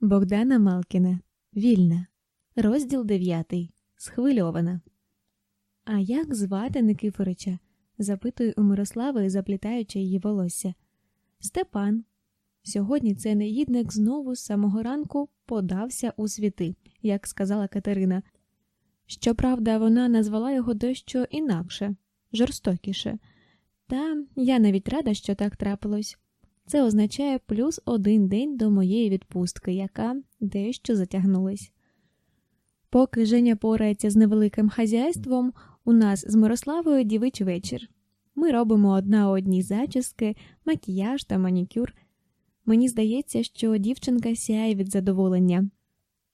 Богдана Малкіна. Вільна. Розділ дев'ятий. Схвильована. А як звати Никифорича? запитую у Мирослави, заплітаючи її волосся. Степан. Сьогодні цей негідник знову з самого ранку подався у світи, як сказала Катерина. Щоправда, вона назвала його дещо інакше, жорстокіше. Та я навіть рада, що так трапилось. Це означає плюс один день до моєї відпустки, яка дещо затягнулась. Поки Женя порається з невеликим хазяйством, у нас з Мирославою дівич вечір. Ми робимо одна одній зачіски, макіяж та манікюр. Мені здається, що дівчинка сяє від задоволення,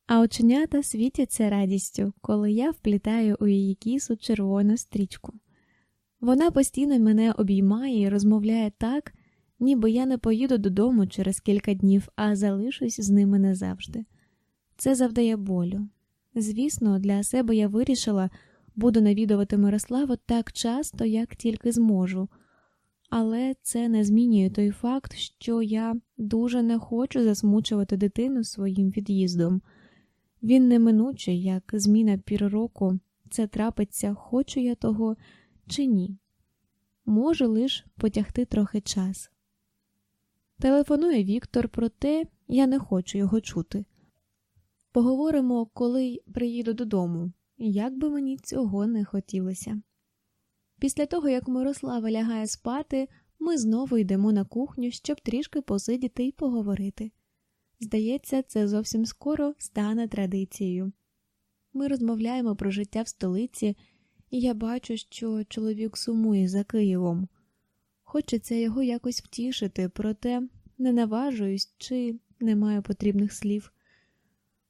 а оченята світяться радістю, коли я вплітаю у її кісу червону стрічку. Вона постійно мене обіймає і розмовляє так, ніби я не поїду додому через кілька днів, а залишусь з ними назавжди. Це завдає болю. Звісно, для себе я вирішила, буду навідувати Мирославу так часто, як тільки зможу, але це не змінює той факт, що я дуже не хочу засмучувати дитину своїм від'їздом. Він неминучий, як зміна пір року, це трапиться, хочу я того чи ні. Можу лиш потягти трохи час. Телефонує Віктор, проте я не хочу його чути. Поговоримо, коли приїду додому, як би мені цього не хотілося. Після того, як Мирослава лягає спати, ми знову йдемо на кухню, щоб трішки посидіти і поговорити. Здається, це зовсім скоро стане традицією. Ми розмовляємо про життя в столиці, і я бачу, що чоловік сумує за Києвом. Хочеться його якось втішити, проте не наважуюсь чи не маю потрібних слів.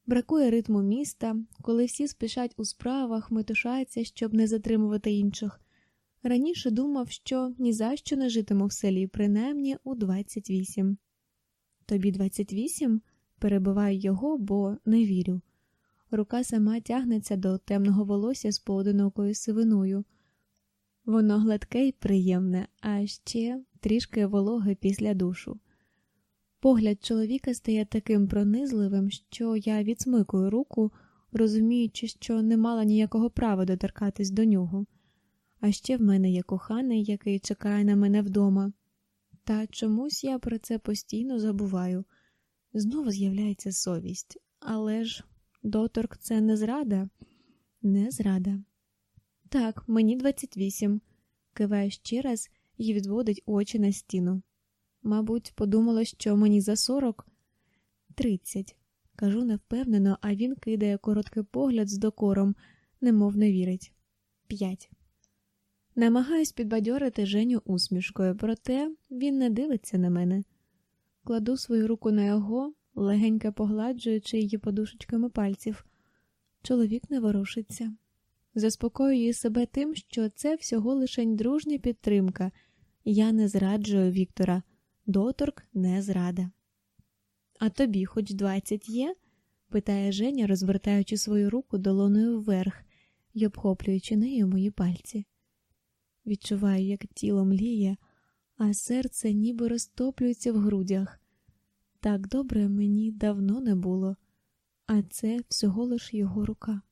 Бракує ритму міста, коли всі спішать у справах, метушаються, щоб не затримувати інших. Раніше думав, що ні за що не житиму в селі, принаймні у 28. Тобі 28? перебиваю його, бо не вірю. Рука сама тягнеться до темного волосся з поодинокою сивиною. Воно гладке й приємне, а ще трішки вологе після душу. Погляд чоловіка стає таким пронизливим, що я відсмикую руку, розуміючи, що не мала ніякого права доторкатись до нього. А ще в мене є коханий, який чекає на мене вдома. Та чомусь я про це постійно забуваю. Знову з'являється совість, але ж доторк це не зрада, не зрада. Так, мені 28. киває ще раз і відводить очі на стіну. Мабуть, подумала, що мені за 40? 30. Кажу невпевнено, а він кидає короткий погляд з докором, немов не вірить. П'ять. Намагаюсь підбадьорити Женю усмішкою, проте він не дивиться на мене. Кладу свою руку на його, легенько погладжуючи її подушечками пальців. Чоловік не ворушиться. Заспокоюю себе тим, що це всього лишень дружня підтримка. Я не зраджую Віктора, доторк не зрада. А тобі хоч двадцять є? питає Женя, розвертаючи свою руку долоною вверх і обхоплюючи нею мої пальці. Відчуваю, як тіло мліє, а серце ніби розтоплюється в грудях. Так добре мені давно не було, а це всього лиш його рука.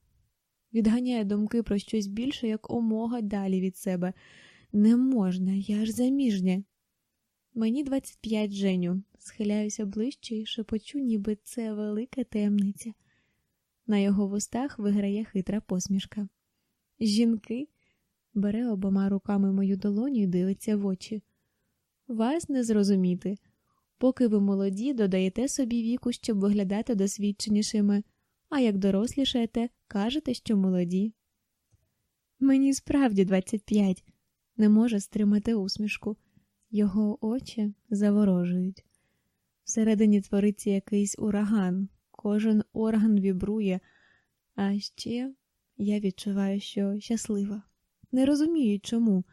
Відганяє думки про щось більше, як омога далі від себе. Не можна, я ж заміжня. Мені 25 Женю, схиляюся ближче і шепочу, ніби це велика таємниця. На його вустах виграє хитра посмішка. Жінки бере обома руками мою долоню і дивиться в очі. Вас не зрозуміти. Поки ви молоді, додаєте собі віку, щоб виглядати досвідченішими, а як дорослішаєте, кажете, що молоді. Мені справді 25. не може стримати усмішку. Його очі заворожують. Всередині твориться якийсь ураган, кожен орган вібрує, а ще я відчуваю, що щаслива. Не розумію, чому.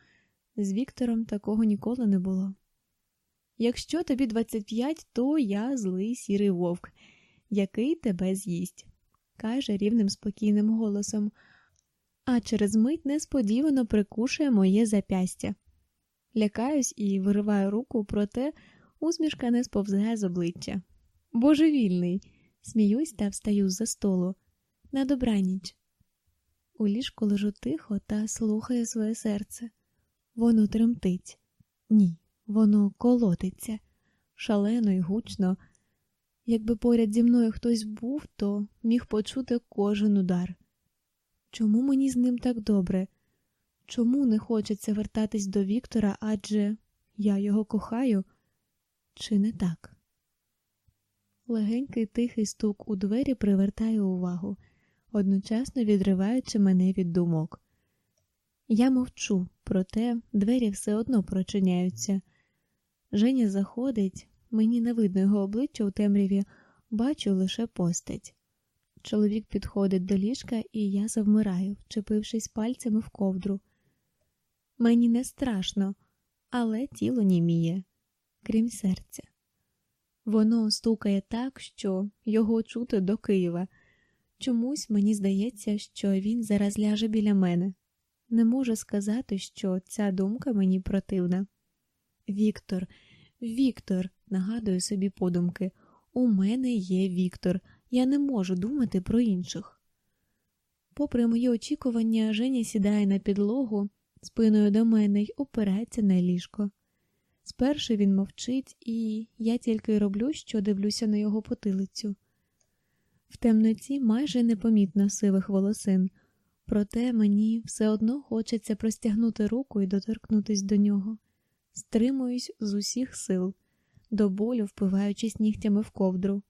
З Віктором такого ніколи не було. Якщо тобі 25, то я злий сірий вовк, який тебе з'їсть, каже рівним спокійним голосом, а через мить несподівано прикушує моє запястя. Лякаюсь і вириваю руку, проте усмішка не сповзає з обличчя. Божевільний, Сміюсь та встаю з-за столу. На добраніч. У ліжку лежу тихо та слухаю своє серце. Воно тремтить. Ні, воно колотиться шалено і гучно. Якби поряд зі мною хтось був, то міг почути кожен удар. Чому мені з ним так добре? Чому не хочеться вертатись до Віктора, адже я його кохаю, чи не так? Легенький тихий стук у двері привертає увагу, одночасно відриваючи мене від думок. Я мовчу, проте двері все одно прочиняються. Женя заходить, мені не видно його обличчя у темряві, бачу лише постать. Чоловік підходить до ліжка, і я завмираю, вчепившись пальцями в ковдру. Мені не страшно, але тіло німіє, крім серця. Воно стукає так, що його чути до Києва. Чомусь мені здається, що він зараз ляже біля мене. Не можу сказати, що ця думка мені противна. Віктор, Віктор, нагадую собі подумки, у мене є Віктор, я не можу думати про інших. Попри мої очікування, Женя сідає на підлогу спиною до мене й опирається на ліжко. Спершу він мовчить, і я тільки роблю, що дивлюся на його потилицю. В темноті майже непомітно сивих волосин, проте мені все одно хочеться простягнути руку і доторкнутись до нього. Стримуюсь з усіх сил, до болю впиваючись нігтями в ковдру.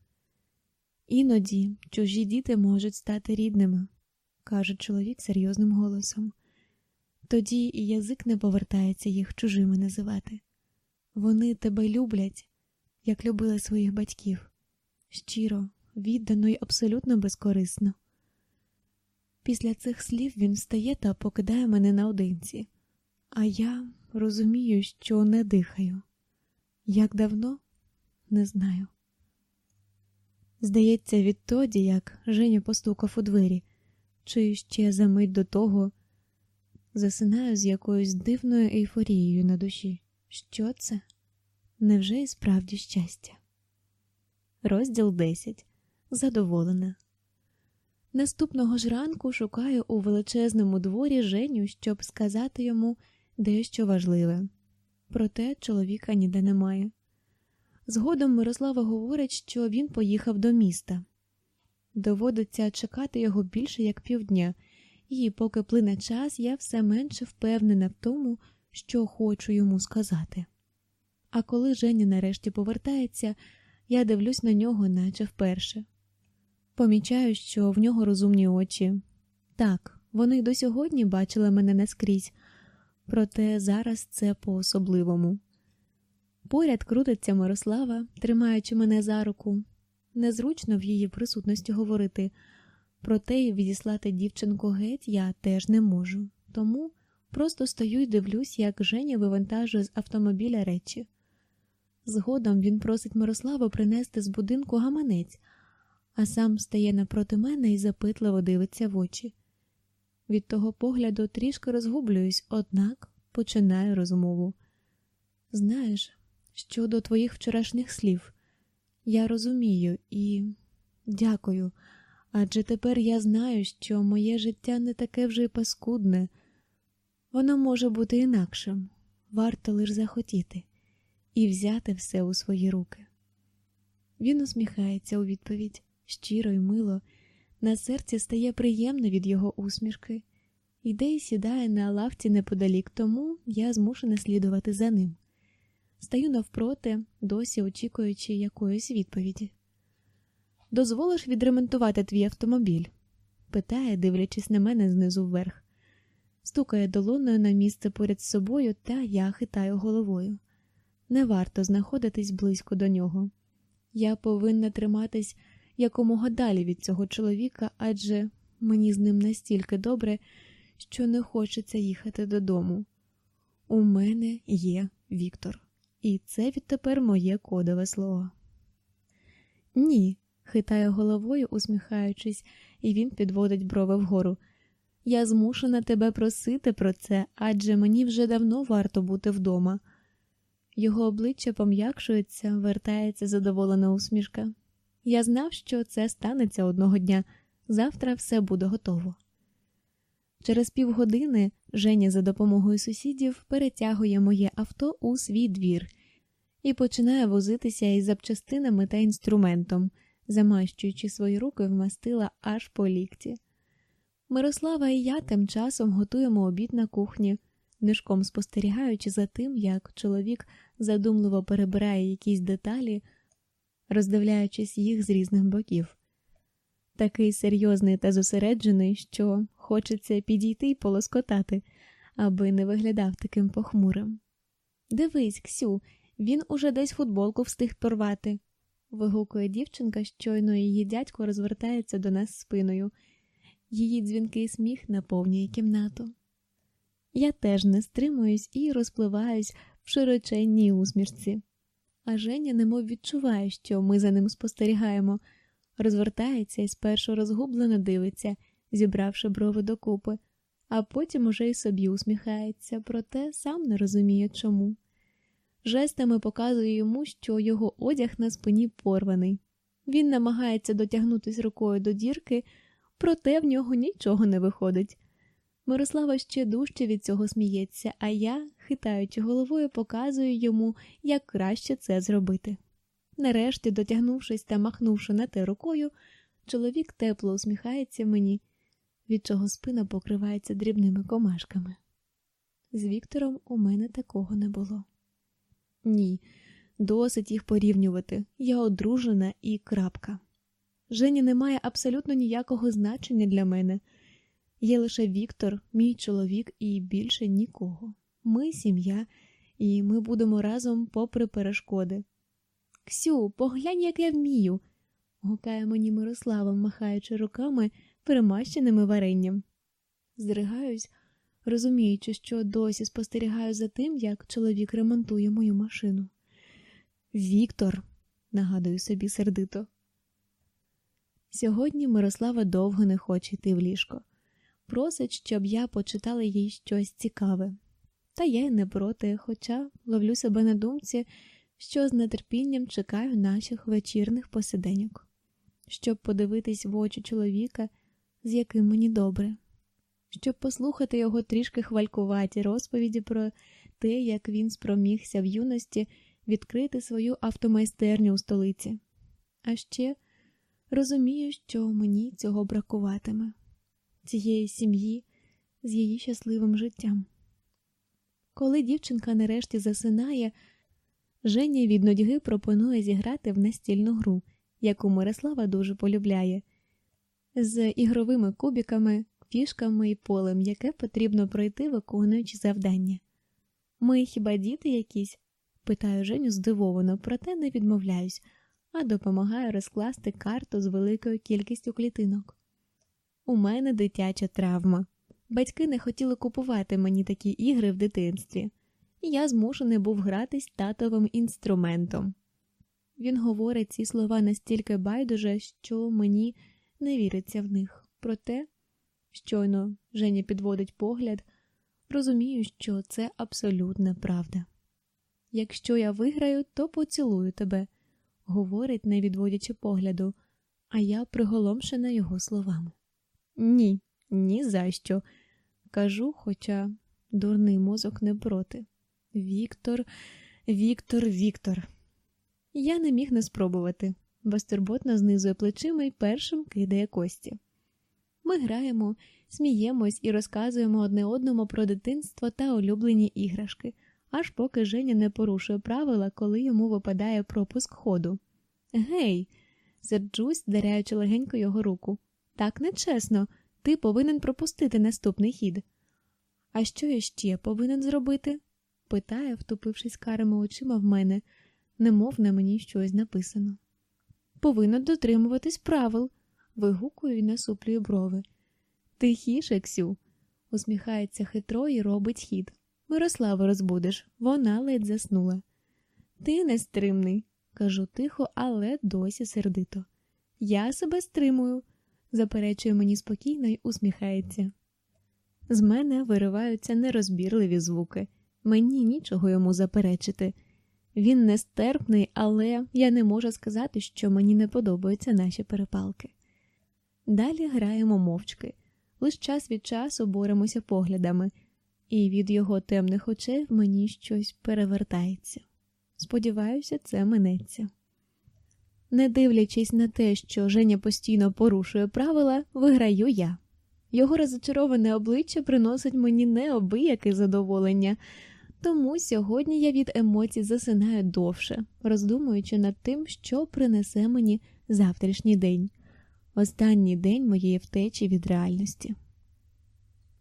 Іноді чужі діти можуть стати рідними, каже чоловік серйозним голосом. Тоді і язик не повертається їх чужими називати. Вони тебе люблять, як любили своїх батьків, щиро, віддано й абсолютно безкорисно. Після цих слів він встає та покидає мене наодинці, а я розумію, що не дихаю. Як давно не знаю. Здається, відтоді, як Женя постукав у двері, чи ще за мить до того засинаю з якоюсь дивною ейфорією на душі. Що це? Невже і справді щастя? Розділ 10. Задоволена. Наступного ж ранку шукаю у величезному дворі Женю, щоб сказати йому дещо важливе. Проте чоловіка ніде немає. Згодом Мирослава говорить, що він поїхав до міста. Доводиться чекати його більше як півдня, і, поки плине час, я все менше впевнена в тому, що хочу йому сказати. А коли Женя нарешті повертається, я дивлюсь на нього, наче вперше. Помічаю, що в нього розумні очі. Так, вони до сьогодні бачили мене наскрізь, проте зараз це по-особливому. Поряд крутиться Мирослава, тримаючи мене за руку. Незручно в її присутності говорити, проте й відіслати дівчинку геть я теж не можу, тому просто стою і дивлюсь, як Женя вивантажує з автомобіля речі. Згодом він просить Мирославу принести з будинку гаманець, а сам стає напроти мене і запитливо дивиться в очі. Від того погляду трішки розгублююсь, однак починаю розмову. Знаєш, щодо твоїх вчорашніх слів, я розумію і дякую, адже тепер я знаю, що моє життя не таке вже й паскудне, воно може бути інакшим, варто лише захотіти і взяти все у свої руки. Він усміхається у відповідь щиро й мило. На серці стає приємно від його усмішки, йде і сідає на лавці неподалік, тому я змушена слідувати за ним. Стаю навпроти, досі очікуючи якоїсь відповіді. Дозволиш відремонтувати твій автомобіль? питає, дивлячись на мене знизу вверх. Стукає долоною на місце поряд з собою, та я хитаю головою. Не варто знаходитись близько до нього. Я повинна триматись якомога далі від цього чоловіка, адже мені з ним настільки добре, що не хочеться їхати додому. У мене є Віктор, і це відтепер моє кодове слово. Ні, хитає головою, усміхаючись, і він підводить брови вгору. Я змушена тебе просити про це, адже мені вже давно варто бути вдома. Його обличчя пом'якшується, вертається задоволена усмішка. Я знав, що це станеться одного дня. Завтра все буде готово. Через півгодини Женя за допомогою сусідів перетягує моє авто у свій двір і починає возитися із запчастинами та інструментом, замащуючи свої руки в мастила аж по лікті. Мирослава і я тим часом готуємо обід на кухні, нишком спостерігаючи за тим, як чоловік задумливо перебирає якісь деталі, роздивляючись їх з різних боків. Такий серйозний та зосереджений, що хочеться підійти й полоскотати, аби не виглядав таким похмурим. Дивись, Ксю, він уже десь футболку встиг порвати. вигукує дівчинка, щойно її дядько розвертається до нас спиною. Її дзвінкий сміх наповнює кімнату. Я теж не стримуюсь і розпливаюсь в широченній усмішці. А Женя немов відчуває, що ми за ним спостерігаємо, розвертається і спершу розгублено дивиться, зібравши брови докупи, а потім уже й собі усміхається, проте сам не розуміє чому. Жестами показує йому, що його одяг на спині порваний. Він намагається дотягнутися рукою до дірки, проте в нього нічого не виходить. Мирослава ще дужче від цього сміється, а я, хитаючи головою, показую йому, як краще це зробити. Нарешті, дотягнувшись та махнувши на те рукою, чоловік тепло усміхається мені, від чого спина покривається дрібними комашками. З Віктором у мене такого не було. Ні, досить їх порівнювати. Я одружена і крапка. Жені не має абсолютно ніякого значення для мене. Є лише Віктор, мій чоловік, і більше нікого. Ми сім'я, і ми будемо разом попри перешкоди. Ксю, поглянь, як я вмію, гукає мені Мирослава, махаючи руками, перемащеними варенням. Здригаюсь, розуміючи, що досі спостерігаю за тим, як чоловік ремонтує мою машину. Віктор, нагадую собі сердито. Сьогодні Мирослава довго не хоче йти в ліжко. Просить, щоб я почитала їй щось цікаве. Та я й не проти, хоча ловлю себе на думці, що з нетерпінням чекаю наших вечірних посиденьок, щоб подивитись в очі чоловіка, з яким мені добре, щоб послухати його трішки хвалькуваті розповіді про те, як він спромігся в юності відкрити свою автомайстерню у столиці. А ще розумію, що мені цього бракуватиме, цієї сім'ї з її щасливим життям. Коли дівчинка нарешті засинає, Женя від нудьги пропонує зіграти в настільну гру, яку Мирослава дуже полюбляє, з ігровими кубіками, фішками і полем, яке потрібно пройти, виконуючи завдання. Ми хіба діти якісь? питаю Женю здивовано, проте не відмовляюсь, а допомагаю розкласти карту з великою кількістю клітинок. У мене дитяча травма. Батьки не хотіли купувати мені такі ігри в дитинстві, і я змушений був гратись татовим інструментом. Він говорить ці слова настільки байдуже, що мені не віриться в них. Проте, щойно Женя підводить погляд, розумію, що це абсолютна правда. Якщо я виграю, то поцілую тебе, говорить, не відводячи погляду, а я приголомшена його словами. Ні, ні за що. Кажу, хоча дурний мозок не проти. Віктор, Віктор, Віктор. Я не міг не спробувати. Безтурботно знизує плечима і першим кидає кості. Ми граємо, сміємось і розказуємо одне одному про дитинство та улюблені іграшки, аж поки Женя не порушує правила, коли йому випадає пропуск ходу. Гей, серджусь, даряючи легенько його руку. Так нечесно, ти повинен пропустити наступний хід. А що я ще повинен зробити? питає, втупившись карими очима в мене, немов на мені щось написано. Повинен дотримуватись правил, вигукую і насуплюю брови. Тихіше, Ксю, усміхається хитро і робить хід. Мирославу розбудеш, вона ледь заснула. Ти нестримний, кажу тихо, але досі сердито. Я себе стримую, заперечує мені спокійно і усміхається. З мене вириваються нерозбірливі звуки, мені нічого йому заперечити. Він нестерпний, але я не можу сказати, що мені не подобаються наші перепалки. Далі граємо мовчки, лише час від часу боремося поглядами, і від його темних очей мені щось перевертається. Сподіваюся, це минеться. Не дивлячись на те, що Женя постійно порушує правила, виграю я. Його розочароване обличчя приносить мені необияке задоволення, тому сьогодні я від емоцій засинаю довше, роздумуючи над тим, що принесе мені завтрашній день, останній день моєї втечі від реальності.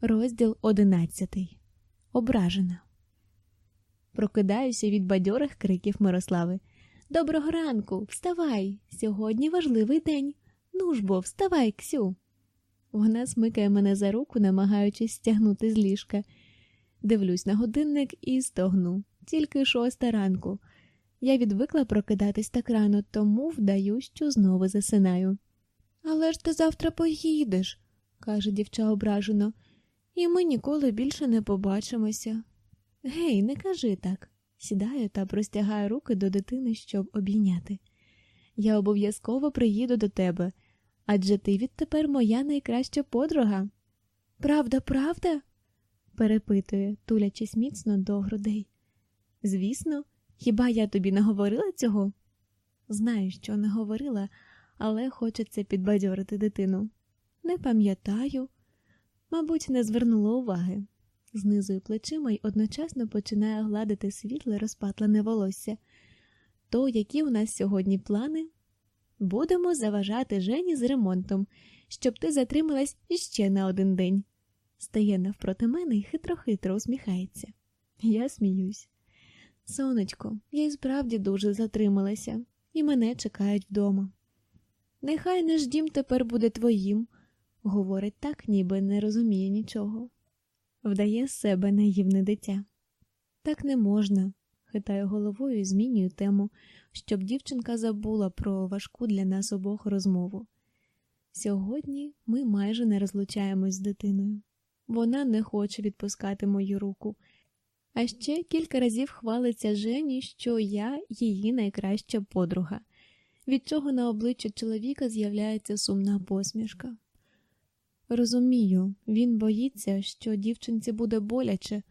Розділ одинадцятий. Ображена. Прокидаюся від бадьорих криків Мирослави. Доброго ранку, вставай! Сьогодні важливий день. Ну ж бо, вставай, Ксю. Вона смикає мене за руку, намагаючись стягнути з ліжка. Дивлюсь на годинник і стогну. Тільки шоста ранку. Я відвикла прокидатись так рано, тому вдаю, що знову засинаю. Але ж ти завтра поїдеш, каже дівча ображено, і ми ніколи більше не побачимося. Гей, не кажи так. Сідаю та простягаю руки до дитини, щоб обійняти. Я обов'язково приїду до тебе, адже ти відтепер моя найкраща подруга. Правда, правда? перепитує, тулячись міцно до грудей. Звісно, хіба я тобі не говорила цього? Знаю, що не говорила, але хочеться підбадьорити дитину. Не пам'ятаю, мабуть, не звернула уваги. Знизує плечима й одночасно починає гладити світле розпатлене волосся. То які у нас сьогодні плани? Будемо заважати Жені з ремонтом, щоб ти затрималась іще на один день. Стає навпроти мене і хитро-хитро усміхається. Я сміюсь. Сонечко, я й справді дуже затрималася, і мене чекають вдома. Нехай наш дім тепер буде твоїм, говорить так, ніби не розуміє нічого. Вдає з себе наївне дитя. Так не можна, хитаю головою і змінюю тему, щоб дівчинка забула про важку для нас обох розмову. Сьогодні ми майже не розлучаємось з дитиною. Вона не хоче відпускати мою руку, а ще кілька разів хвалиться Жені, що я її найкраща подруга, від чого на обличчі чоловіка з'являється сумна посмішка. Розумію, він боїться, що дівчинці буде боляче,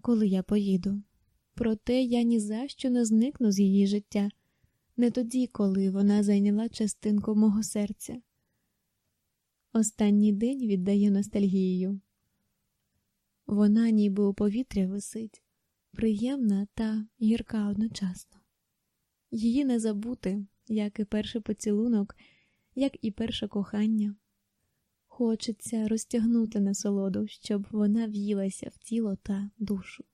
коли я поїду. Проте я ні за що не зникну з її життя, не тоді, коли вона зайняла частинку мого серця. Останній день віддає ностальгією. Вона ніби у повітря висить, приємна та гірка одночасно. Її не забути, як і перший поцілунок, як і перше кохання. Хочеться розтягнути насолоду, щоб вона в'їлася в тіло та душу.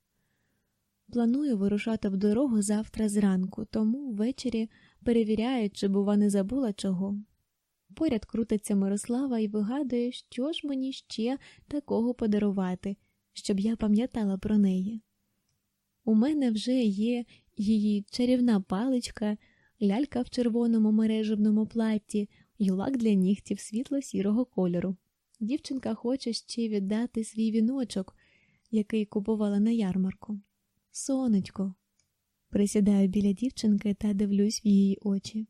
Планую вирушати в дорогу завтра зранку, тому ввечері перевіряю, чи, бува, не забула чого. Поряд крутиться Мирослава і вигадує, що ж мені ще такого подарувати, щоб я пам'ятала про неї. У мене вже є її чарівна паличка, лялька в червоному мережевному платі і лак для нігтів світло-сірого кольору. Дівчинка хоче ще віддати свій віночок, який купувала на ярмарку. Сонечко, присідаю біля дівчинки та дивлюсь в її очі.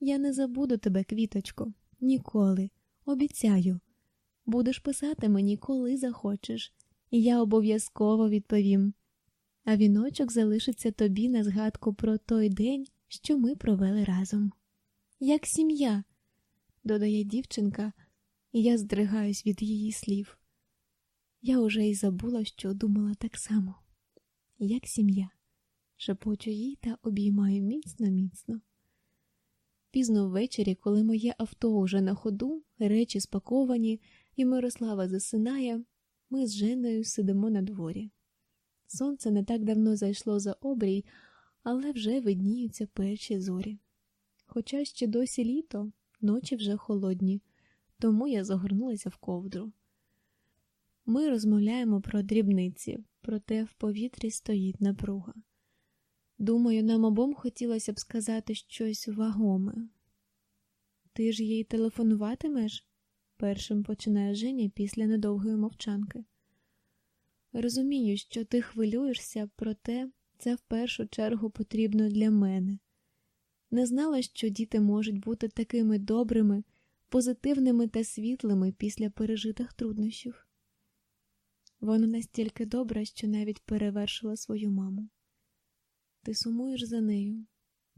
Я не забуду тебе, квіточко, ніколи. Обіцяю. Будеш писати мені, коли захочеш, і я обов'язково відповім. А віночок залишиться тобі на згадку про той день, що ми провели разом. Як сім'я, додає дівчинка, і я здригаюсь від її слів. Я уже й забула, що думала так само, як сім'я, шепочу їй та обіймаю міцно, міцно. Пізно ввечері, коли моє авто уже на ходу, речі спаковані, і Мирослава засинає, ми з Женою сидимо на дворі. Сонце не так давно зайшло за обрій, але вже видніються перші зорі. Хоча ще досі літо, ночі вже холодні, тому я загорнулася в ковдру. Ми розмовляємо про дрібниці, проте в повітрі стоїть напруга. Думаю, нам обом хотілося б сказати щось вагоме. Ти ж їй телефонуватимеш? першим починає Женя після недовгої мовчанки. Розумію, що ти хвилюєшся, проте Це в першу чергу потрібно для мене. Не знала, що діти можуть бути такими добрими, позитивними та світлими після пережитих труднощів. Вона настільки добра, що навіть перевершила свою маму. Ти сумуєш за нею?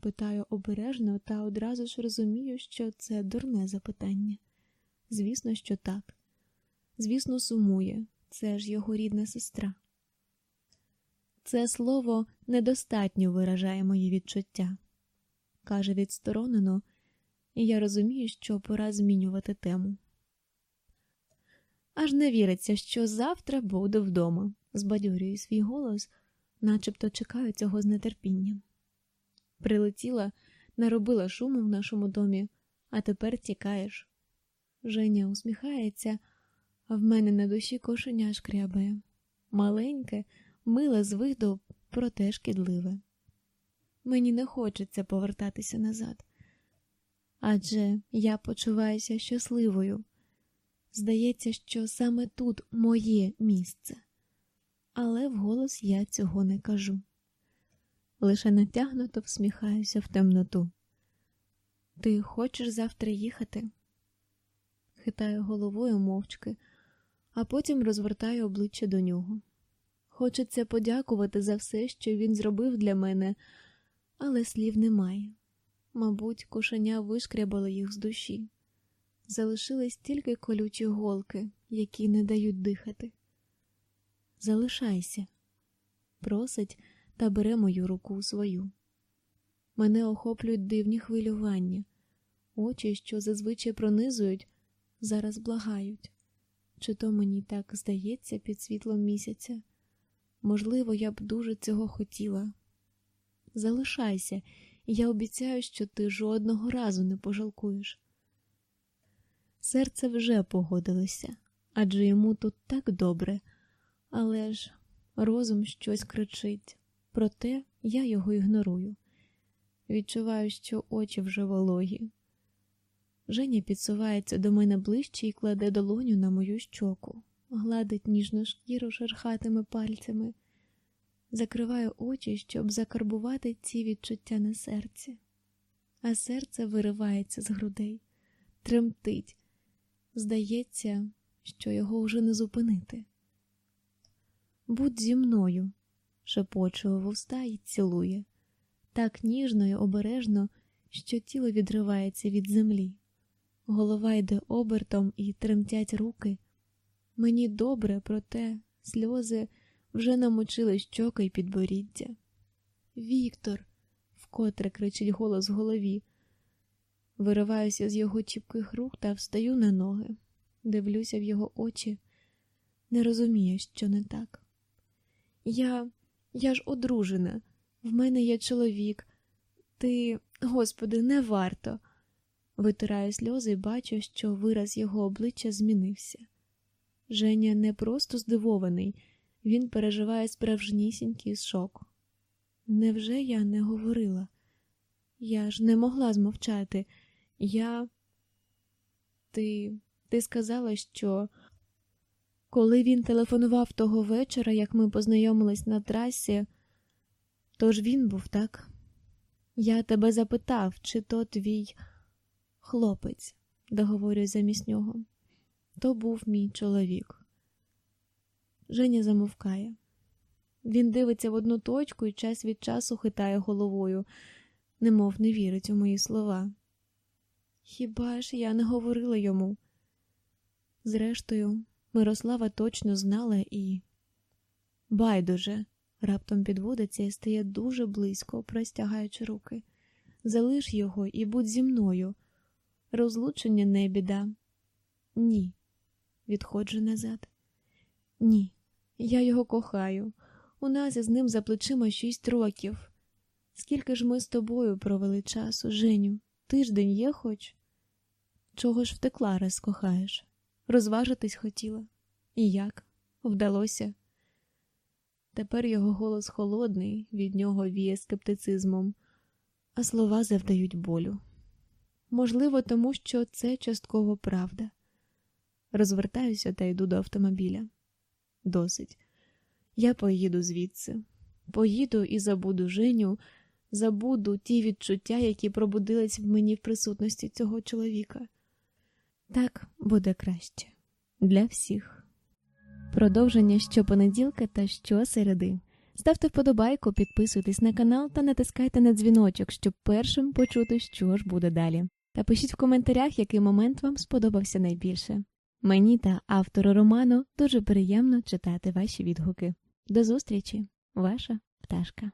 питаю обережно та одразу ж розумію, що це дурне запитання. Звісно, що так. Звісно, сумує, це ж його рідна сестра. Це слово недостатньо виражає мої відчуття, каже відсторонено, і я розумію, що пора змінювати тему. Аж не віриться, що завтра буду вдома, збадьорюю свій голос, начебто чекаю цього з нетерпінням. Прилетіла, наробила шуму в нашому домі, а тепер тікаєш. Женя усміхається, а в мене на душі кошеня шкрябає. Маленьке, миле з виду, проте шкідливе. Мені не хочеться повертатися назад. Адже я почуваюся щасливою. Здається, що саме тут моє місце, але вголос я цього не кажу. Лише натягнуто всміхаюся в темноту. Ти хочеш завтра їхати? Хитаю головою мовчки, а потім розвертаю обличчя до нього. Хочеться подякувати за все, що він зробив для мене, але слів немає. Мабуть, кошеня вишкрябало їх з душі. Залишились тільки колючі голки, які не дають дихати. Залишайся, просить та бере мою руку у свою. Мене охоплюють дивні хвилювання, очі, що зазвичай пронизують, зараз благають. Чи то мені так здається під світлом місяця? Можливо, я б дуже цього хотіла. Залишайся, і я обіцяю, що ти жодного разу не пожалкуєш. Серце вже погодилося, адже йому тут так добре, але ж розум щось кричить, проте я його ігнорую. Відчуваю, що очі вже вологі. Женя підсувається до мене ближче і кладе долоню на мою щоку, гладить ніжну шкіру шерхатими пальцями, закриваю очі, щоб закарбувати ці відчуття на серці, а серце виривається з грудей, тремтить. Здається, що його вже не зупинити. Будь зі мною, шепочує вуста і цілує, так ніжно і обережно, що тіло відривається від землі, голова йде обертом і тремтять руки. Мені добре, проте сльози вже намочили щоки й підборіддя. Віктор, вкотре кричить голос в голові. Вириваюся з його чіпких рук та встаю на ноги, дивлюся в його очі, не розумію, що не так. Я я ж одружена, в мене є чоловік. Ти, Господи, не варто. Витираю сльози і бачу, що вираз його обличчя змінився. Женя не просто здивований, він переживає справжнісінький шок. Невже я не говорила? Я ж не могла змовчати. Я. Ти ти сказала, що коли він телефонував того вечора, як ми познайомились на трасі, то ж він був так. Я тебе запитав, чи то твій хлопець, договорюю замість нього. То був мій чоловік. Женя замовкає. Він дивиться в одну точку і час від часу хитає головою, немов не вірить у мої слова. Хіба ж я не говорила йому? Зрештою, Мирослава точно знала і. Байдуже, раптом підводиться і стає дуже близько, простягаючи руки. Залиш його і будь зі мною. Розлучення не біда. Ні. Відходжу назад. Ні, я його кохаю. У нас із ним за плечима шість років. Скільки ж ми з тобою провели часу, Женю? Тиждень є хоч? Чого ж втекла, раз кохаєш? Розважитись хотіла. І як? Вдалося. Тепер його голос холодний, від нього віє скептицизмом, а слова завдають болю. Можливо, тому що це частково правда. Розвертаюся та йду до автомобіля. Досить. Я поїду звідси. Поїду і забуду Женю, забуду ті відчуття, які пробудились в мені в присутності цього чоловіка. Так буде краще для всіх. Продовження щопонеділка та щосереди. Ставте вподобайку, підписуйтесь на канал та натискайте на дзвіночок, щоб першим почути, що ж буде далі. Та пишіть в коментарях, який момент вам сподобався найбільше. Мені та автору роману дуже приємно читати ваші відгуки. До зустрічі, ваша пташка.